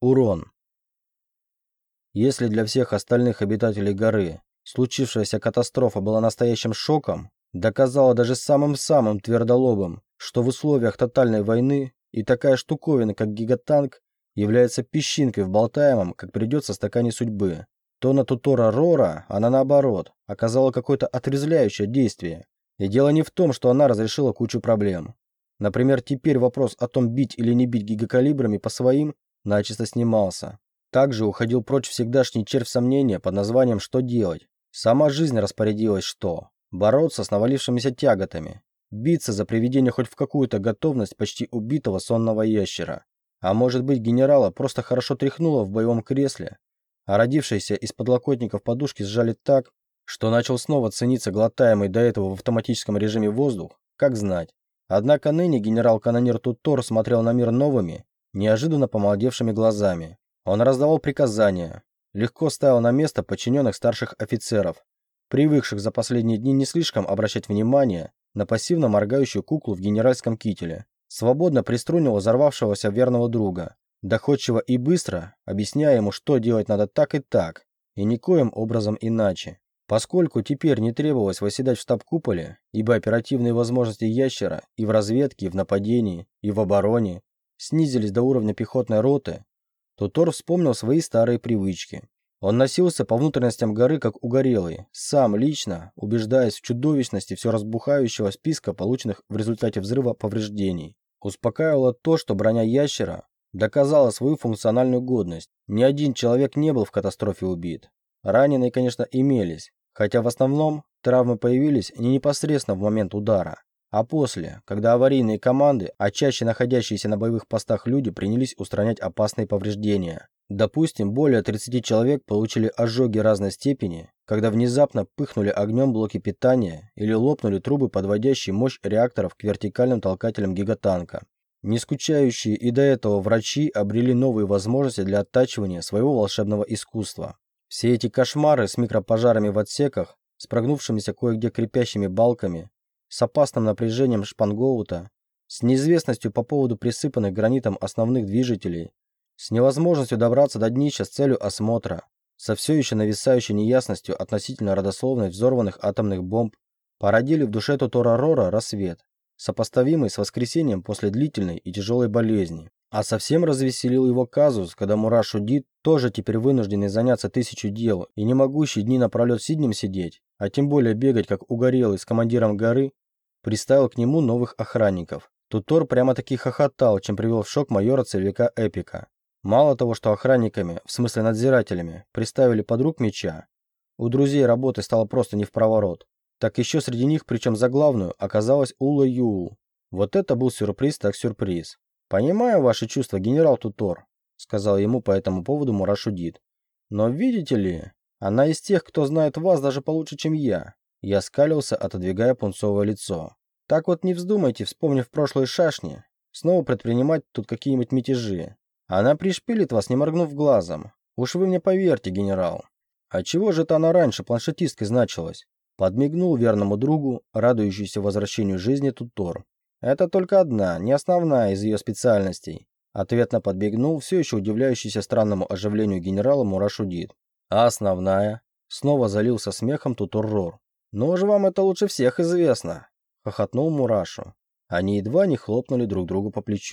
Урон. Если для всех остальных обитателей горы случившаяся катастрофа была настоящим шоком, доказала даже самым-самым твердолобым, что в условиях тотальной войны и такая штуковина, как гигатанк, является песчинкой в болтаемом, как придется, стакане судьбы, то на Тутора Рора она наоборот оказала какое-то отрезвляющее действие. И дело не в том, что она разрешила кучу проблем. Например, теперь вопрос о том, бить или не бить гигакалибрами по своим, начисто снимался. Также уходил прочь всегдашний червь сомнения под названием «что делать?». Сама жизнь распорядилась что? Бороться с навалившимися тяготами. Биться за приведение хоть в какую-то готовность почти убитого сонного ящера. А может быть генерала просто хорошо тряхнуло в боевом кресле, а родившиеся из подлокотников подушки сжали так, что начал снова цениться глотаемый до этого в автоматическом режиме воздух, как знать. Однако ныне генерал-канонир Тутор смотрел на мир новыми, неожиданно помолодевшими глазами. Он раздавал приказания, легко ставил на место подчиненных старших офицеров, привыкших за последние дни не слишком обращать внимание на пассивно моргающую куклу в генеральском кителе, свободно приструнил взорвавшегося верного друга, доходчиво и быстро объясняя ему, что делать надо так и так, и никоим образом иначе. Поскольку теперь не требовалось восседать в штаб-куполе, ибо оперативные возможности ящера и в разведке, и в нападении, и в обороне снизились до уровня пехотной роты, то Тор вспомнил свои старые привычки. Он носился по внутренностям горы как угорелый, сам лично убеждаясь в чудовищности все разбухающего списка полученных в результате взрыва повреждений. Успокаивало то, что броня ящера доказала свою функциональную годность. Ни один человек не был в катастрофе убит. Раненые, конечно, имелись, хотя в основном травмы появились не непосредственно в момент удара, а после, когда аварийные команды, а чаще находящиеся на боевых постах люди принялись устранять опасные повреждения. Допустим, более 30 человек получили ожоги разной степени, когда внезапно пыхнули огнем блоки питания или лопнули трубы, подводящие мощь реакторов к вертикальным толкателям гигатанка. Не и до этого врачи обрели новые возможности для оттачивания своего волшебного искусства. Все эти кошмары с микропожарами в отсеках, с прогнувшимися кое-где крепящими балками, с опасным напряжением шпангоута, с неизвестностью по поводу присыпанных гранитом основных движителей, с невозможностью добраться до днища с целью осмотра, со все еще нависающей неясностью относительно родословной взорванных атомных бомб, породили в душе Тотора Рора рассвет, сопоставимый с воскресением после длительной и тяжелой болезни. А совсем развеселил его казус, когда Мурашу Дид, тоже теперь вынужденный заняться тысячу дел и не могущий дни напролет сиднем сидеть, а тем более бегать как угорелый с командиром горы, приставил к нему новых охранников. Тутор прямо-таки хохотал, чем привел в шок майора целевика Эпика. Мало того, что охранниками, в смысле надзирателями, приставили подруг меча, у друзей работы стало просто не в проворот, так еще среди них, причем за главную, оказалась Ула Юл. Вот это был сюрприз так сюрприз. «Понимаю ваши чувства, генерал Тутор», — сказал ему по этому поводу Мурашудит. «Но видите ли, она из тех, кто знает вас даже получше, чем я». Я скалился, отодвигая пунцовое лицо. «Так вот не вздумайте, вспомнив прошлые шашни, снова предпринимать тут какие-нибудь мятежи. Она пришпилит вас, не моргнув глазом. Уж вы мне поверьте, генерал. А чего же это она раньше планшетисткой значилась?» Подмигнул верному другу, радующийся возвращению жизни Тутор. Это только одна, не основная из ее специальностей. Ответно подбегнул все еще удивляющийся странному оживлению генерала Мурашудит. А основная? Снова залился смехом Тутуррор. «Ну уж вам это лучше всех известно», — хохотнул Мурашу. Они едва не хлопнули друг другу по плечу.